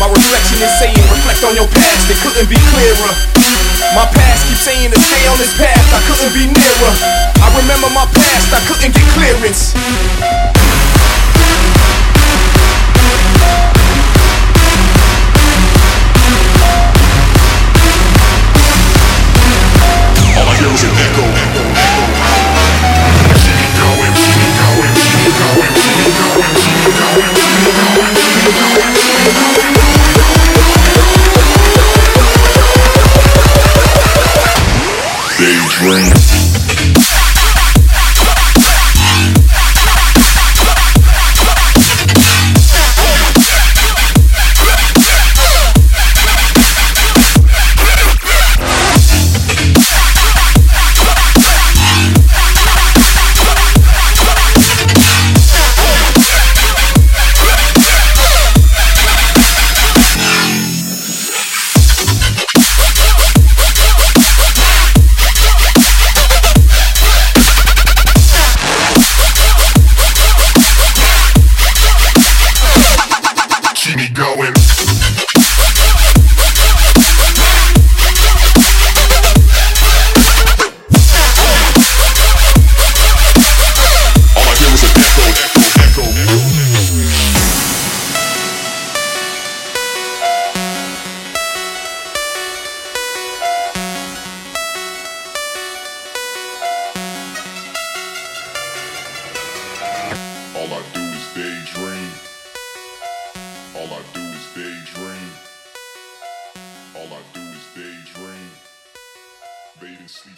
My reflection is saying, reflect on your past, it couldn't be clearer. My past keeps saying to stay on this path, I couldn't be nearer. I remember my past, I couldn't get clearance. Daydream.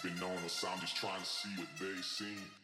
Been on us. I'm just trying to see what they seen.